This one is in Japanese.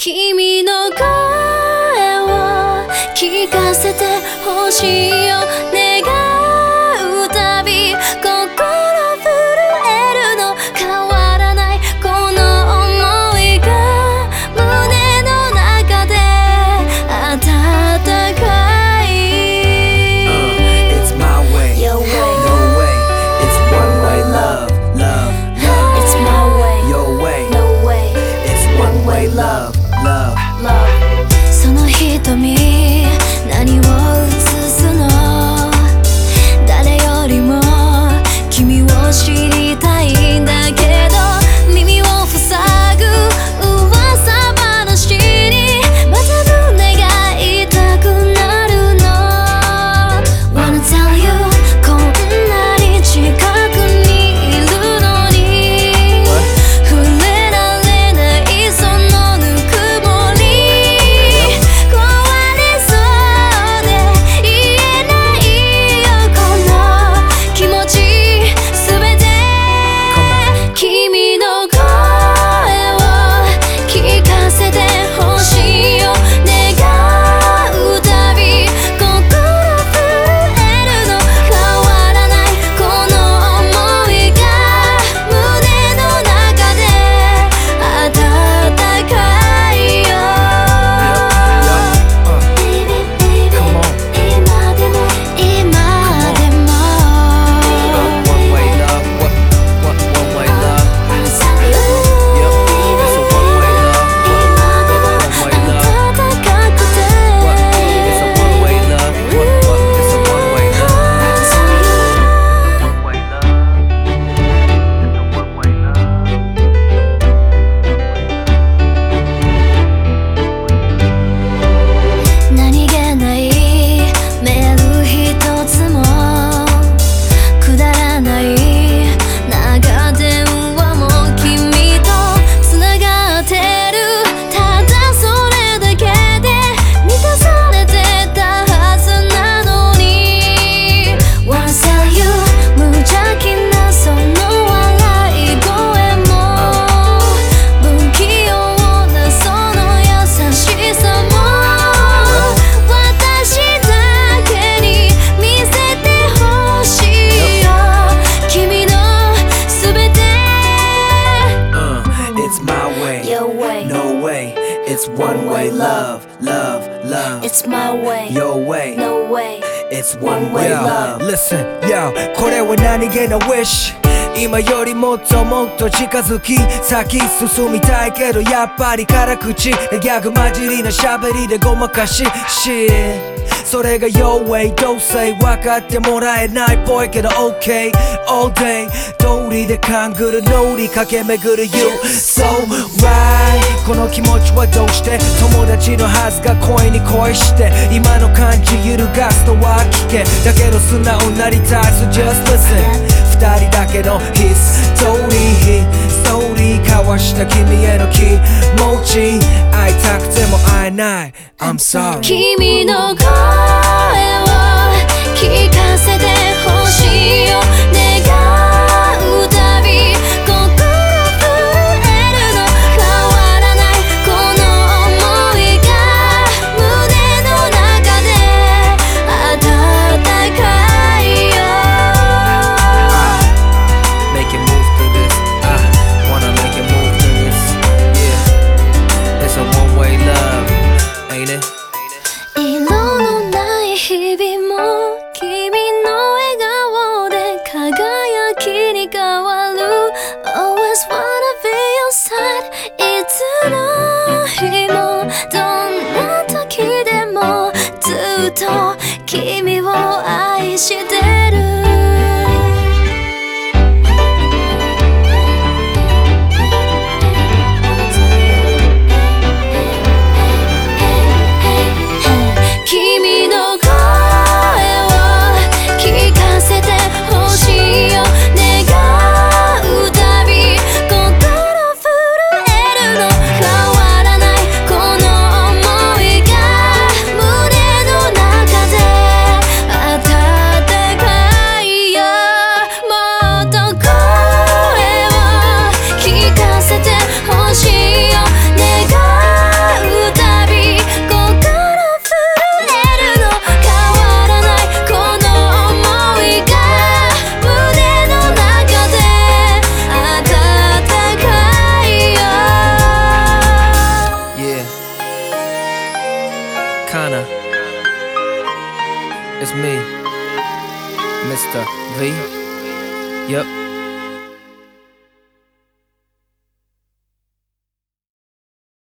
君の声を聞かせてほしいよね。その瞳何を way. It's one way love, love, love. It's my way. Your way. No way. It's one way yo, love. Listen, yo, 그래 wish. 今よりもっともっと近づき先進みたいけどやっぱり辛口ギャグ混じりな喋りでごまかし Shit それが Your way どうせ分かってもらえないっぽいけど OK All day 通りで勘ぐる脳裏駆け巡る You So right この気持ちはどうして友達のはずが恋に恋して今の感じ揺るがすとは聞けだけど素直になりたい So just listen 二人だけのヒストーリーストーリー交わした君への気。持ち会いたくても会えない。I'm sorry 君の声を聞くずっと君を愛してる me, Mr. V. Yep.